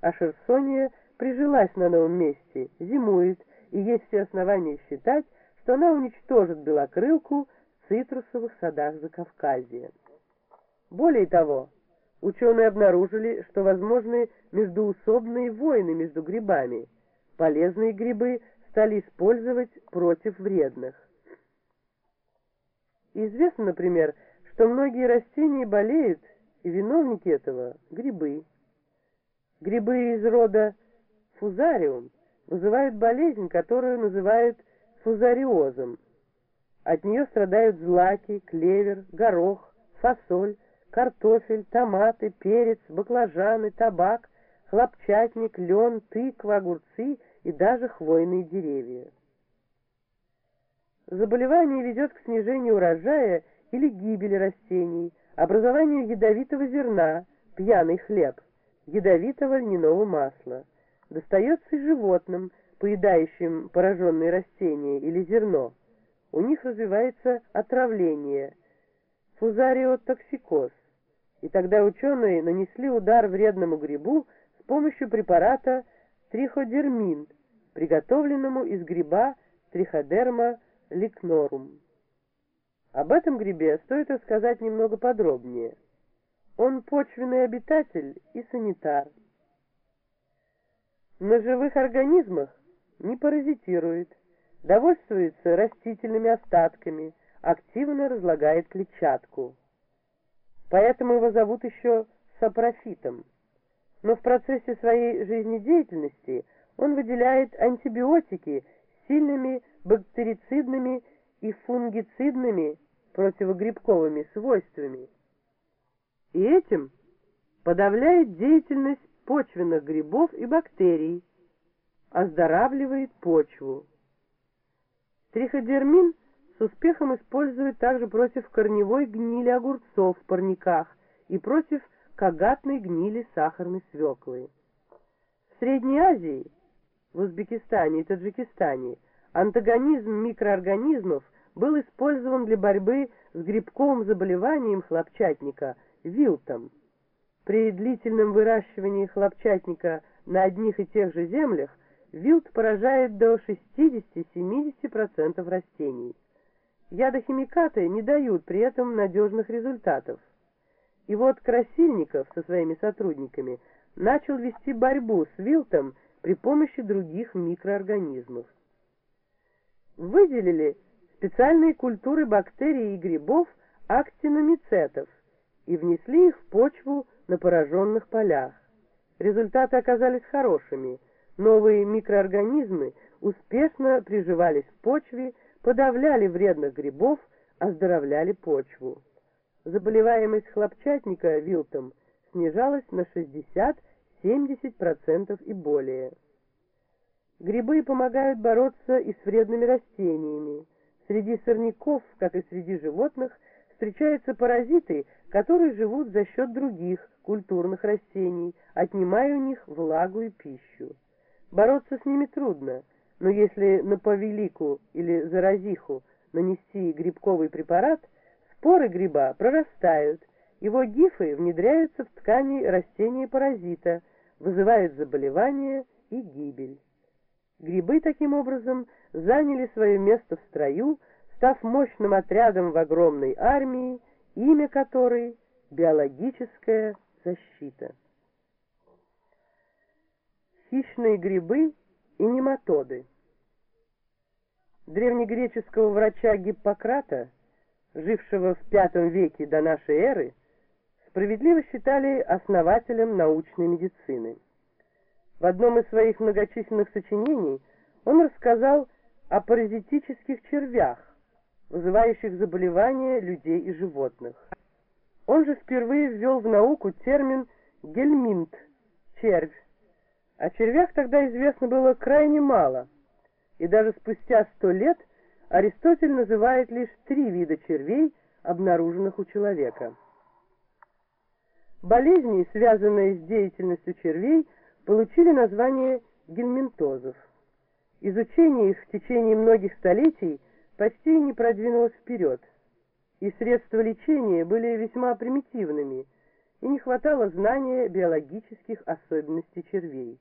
а Шерсония прижилась на новом месте, зимует, и есть все основания считать, что она уничтожит белокрылку в цитрусовых садах Закавказья. Более того, ученые обнаружили, что возможны междуусобные войны между грибами. Полезные грибы стали использовать против вредных. Известно, например, что многие растения болеют, и виновники этого – грибы. Грибы из рода фузариум вызывают болезнь, которую называют фузариозом. От нее страдают злаки, клевер, горох, фасоль, картофель, томаты, перец, баклажаны, табак, хлопчатник, лен, тыква, огурцы и даже хвойные деревья. Заболевание ведет к снижению урожая или гибели растений, образованию ядовитого зерна, пьяный хлеб, ядовитого льняного масла. Достается и животным, поедающим пораженные растения или зерно. У них развивается отравление, фузариотоксикоз. И тогда ученые нанесли удар вредному грибу с помощью препарата триходермин, приготовленному из гриба триходерма ликнорум. Об этом грибе стоит рассказать немного подробнее. Он почвенный обитатель и санитар. На живых организмах не паразитирует, довольствуется растительными остатками, активно разлагает клетчатку. Поэтому его зовут еще сапрофитом. Но в процессе своей жизнедеятельности он выделяет антибиотики сильными бактерицидными и фунгицидными противогрибковыми свойствами. И этим подавляет деятельность почвенных грибов и бактерий, оздоравливает почву. Триходермин с успехом используют также против корневой гнили огурцов в парниках и против кагатной гнили сахарной свеклы. В Средней Азии, в Узбекистане и Таджикистане антагонизм микроорганизмов был использован для борьбы с грибковым заболеванием хлопчатника – вилтом. При длительном выращивании хлопчатника на одних и тех же землях вилт поражает до 60-70% растений. Ядохимикаты не дают при этом надежных результатов. И вот Красильников со своими сотрудниками начал вести борьбу с вилтом при помощи других микроорганизмов. Выделили специальные культуры бактерий и грибов актиномицетов и внесли их в почву на пораженных полях. Результаты оказались хорошими. Новые микроорганизмы успешно приживались в почве, подавляли вредных грибов, оздоровляли почву. Заболеваемость хлопчатника вилтом снижалась на 60-70% и более. Грибы помогают бороться и с вредными растениями. Среди сорняков, как и среди животных, встречаются паразиты, которые живут за счет других культурных растений, отнимая у них влагу и пищу. Бороться с ними трудно, но если на повелику или заразиху нанести грибковый препарат, споры гриба прорастают, его гифы внедряются в ткани растения-паразита, вызывают заболевания и гибель. Грибы таким образом заняли свое место в строю, став мощным отрядом в огромной армии, имя которой – биологическая защита. Хищные грибы и нематоды. Древнегреческого врача Гиппократа, жившего в V веке до нашей эры, справедливо считали основателем научной медицины. В одном из своих многочисленных сочинений он рассказал о паразитических червях, вызывающих заболевания людей и животных. Он же впервые ввел в науку термин «гельминт» — червь. О червях тогда известно было крайне мало, и даже спустя сто лет Аристотель называет лишь три вида червей, обнаруженных у человека. Болезни, связанные с деятельностью червей, получили название гельминтозов. Изучение их в течение многих столетий почти не продвинулось вперед, и средства лечения были весьма примитивными, и не хватало знания биологических особенностей червей.